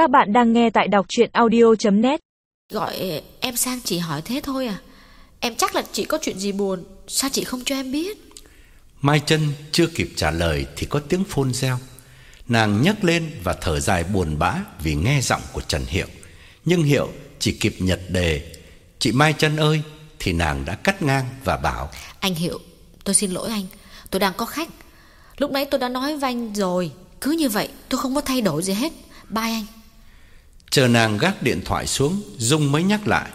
Các bạn đang nghe tại đọc chuyện audio.net Gọi em sang chỉ hỏi thế thôi à? Em chắc là chị có chuyện gì buồn Sao chị không cho em biết? Mai chân chưa kịp trả lời Thì có tiếng phôn reo. Nàng nhấc lên và thở dài buồn bã Vì nghe giọng của Trần Hiệu. Nhưng Hiệu chỉ kịp nhật đề Chị Mai chân ơi Thì nàng đã cắt ngang và bảo Anh Hiệu tôi xin lỗi anh Tôi đang có khách. Lúc nãy tôi đã nói với anh rồi Cứ như vậy tôi không có thay đổi gì hết. Bye anh Chờ nàng gác điện thoại xuống Dung mới nhắc lại.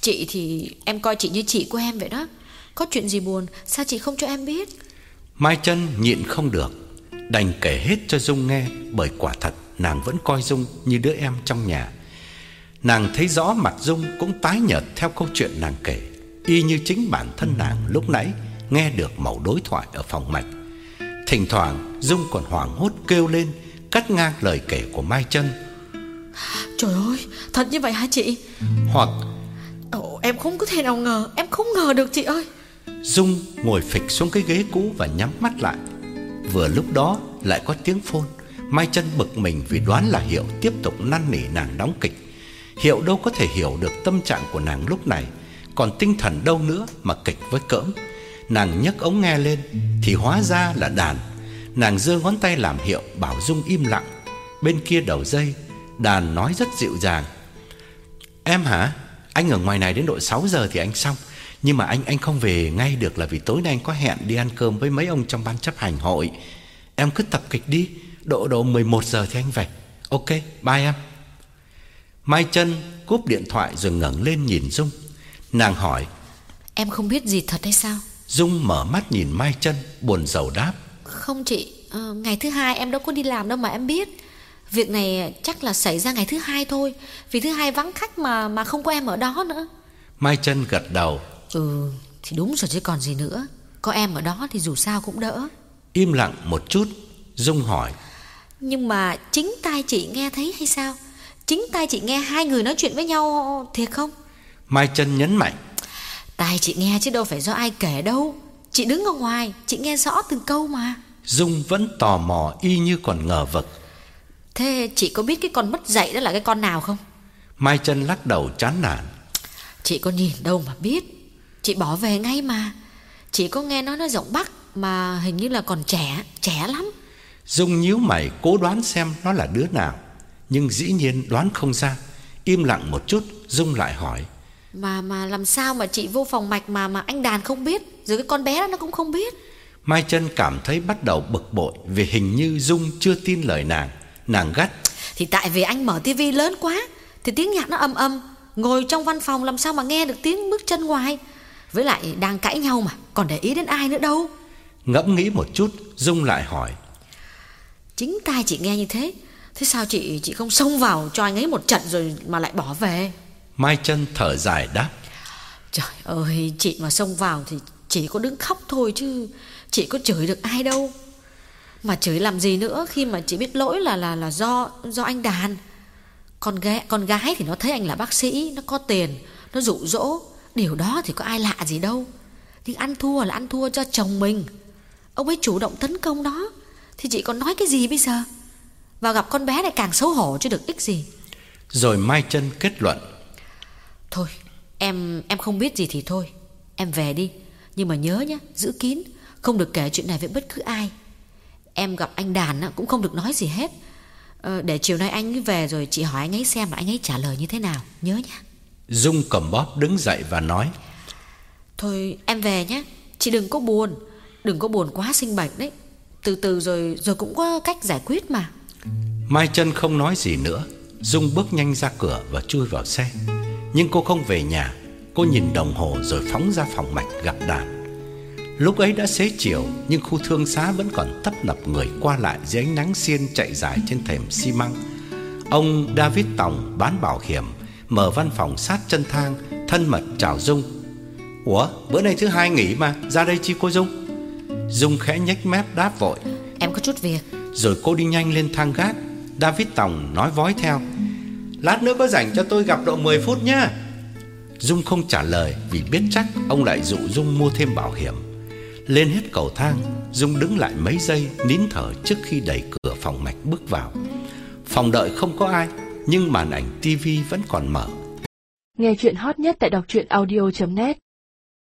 Chị thì em coi chị như chị của em vậy đó. Có chuyện gì buồn Sao chị không cho em biết? Mai chân nhịn không được Đành kể hết cho Dung nghe Bởi quả thật nàng vẫn coi Dung như đứa em trong nhà. Nàng thấy rõ mặt Dung cũng tái nhợt theo câu chuyện nàng kể Y như chính bản thân nàng lúc nãy Nghe được mẫu đối thoại ở phòng mạch. Thỉnh thoảng Dung còn hoảng hốt kêu lên Cắt ngang lời kể của Mai chân Trời ơi Thật như vậy hả chị? Hoặc Ồ, Em không có thể nào ngờ Em không ngờ được chị ơi. Dung ngồi phịch xuống cái ghế cũ và nhắm mắt lại. Vừa lúc đó lại có tiếng phone. Mai chân bực mình vì đoán là Hiệu tiếp tục năn nỉ nàng đóng kịch. Hiệu đâu có thể hiểu được tâm trạng của nàng lúc này. Còn tinh thần đâu nữa mà kịch với cỡm. Nàng nhấc ống nghe lên Thì hóa ra là đàn. Nàng giơ ngón tay làm hiệu bảo Dung im lặng. Bên kia đầu dây Đàn nói rất dịu dàng. Em hả? Anh ở ngoài này đến độ 6 giờ thì anh xong. Nhưng mà anh anh không về ngay được là vì tối nay anh có hẹn đi ăn cơm với mấy ông trong ban chấp hành hội. Em cứ tập kịch đi. Độ độ 11 giờ thì anh về. Ok, bye em. Mai chân cúp điện thoại rồi ngẩng lên nhìn Dung. Nàng hỏi Em không biết gì thật hay sao? Dung mở mắt nhìn Mai chân buồn rầu đáp. Không chị ờ, Ngày thứ hai em đâu có đi làm đâu mà em biết Việc này chắc là xảy ra ngày thứ hai thôi Vì thứ hai vắng khách mà mà không có em ở đó nữa. Mai chân gật đầu. Ừ thì đúng rồi chứ còn gì nữa. Có em ở đó thì dù sao cũng đỡ. Im lặng một chút Dung hỏi. Nhưng mà chính tai chị nghe thấy hay sao? Chính tai chị nghe hai người nói chuyện với nhau thiệt không? Mai chân nhấn mạnh. Tai chị nghe chứ đâu phải do ai kể đâu. Chị đứng ở ngoài Chị nghe rõ từng câu mà. Dung vẫn tò mò y như còn ngờ vực Thế chị có biết cái con mất dạy đó là cái con nào không? Mai chân lắc đầu chán nản. Chị có nhìn đâu mà biết. Chị bỏ về ngay mà. Chị có nghe nó nói giọng Bắc Mà hình như là còn trẻ Trẻ lắm. Dung nhíu mày cố đoán xem nó là đứa nào. Nhưng dĩ nhiên đoán không ra. Im lặng một chút Dung lại hỏi. Mà mà làm sao mà chị vô phòng mạch mà mà anh đàn không biết? Rồi cái con bé đó nó cũng không biết. Mai chân cảm thấy bắt đầu bực bội Vì hình như Dung chưa tin lời nàng Nàng gắt. Thì tại vì anh mở tivi lớn quá Thì tiếng nhạc nó âm âm Ngồi trong văn phòng làm sao mà nghe được tiếng bước chân ngoài. Với lại đang cãi nhau mà Còn để ý đến ai nữa đâu. Ngẫm nghĩ một chút Dung lại hỏi. Chính tai chị nghe như thế Thế sao chị chị không xông vào cho anh ấy một trận rồi mà lại bỏ về? Mai chân thở dài đáp. Trời ơi chị mà xông vào thì chỉ có đứng khóc thôi chứ Chị có chửi được ai đâu Mà chửi làm gì nữa khi mà chị biết lỗi là là là do do anh đàn. Con gái, con gái thì nó thấy anh là bác sĩ Nó có tiền Nó dụ dỗ. Điều đó thì có ai lạ gì đâu. Nhưng ăn thua là ăn thua cho chồng mình. Ông ấy chủ động tấn công đó Thì chị còn nói cái gì bây giờ? Và gặp con bé này càng xấu hổ chứ được ích gì. Rồi Mai chân kết luận. Thôi em em không biết gì thì thôi. Em về đi. Nhưng mà nhớ nhé giữ kín. Không được kể chuyện này với bất cứ ai Em gặp anh Đàn cũng không được nói gì hết. Ờ, Để chiều nay anh ấy về rồi chị hỏi anh ấy xem là anh ấy trả lời như thế nào. Nhớ nhé Dung cầm bóp đứng dậy và nói. Thôi em về nhé Chị đừng có buồn. Đừng có buồn quá sinh bệnh đấy. Từ từ rồi rồi cũng có cách giải quyết mà. Mai chân không nói gì nữa. Dung bước nhanh ra cửa và chui vào xe. Nhưng cô không về nhà. Cô nhìn đồng hồ rồi phóng ra phòng mạch gặp đàn Lúc ấy đã xế chiều Nhưng khu thương xá vẫn còn tấp nập người qua lại Dưới ánh nắng xiên chạy dài trên thềm xi măng. Ông David Tòng bán bảo hiểm Mở văn phòng sát chân thang Thân mật chào Dung. Ủa bữa nay thứ hai nghỉ mà Ra đây chi cô Dung? Dung khẽ nhếch mép đáp vội. Em có chút việc. Rồi cô đi nhanh lên thang gác. David Tòng nói vói theo. Lát nữa có rảnh cho tôi gặp độ 10 phút nhá. Dung không trả lời Vì biết chắc ông lại dụ Dung mua thêm bảo hiểm lên hết cầu thang Dung đứng lại mấy giây nín thở trước khi đẩy cửa phòng mạch bước vào Phòng đợi không có ai, nhưng màn ảnh tivi vẫn còn mở. Nghe chuyện hot nhất tại đọc truyện audio.net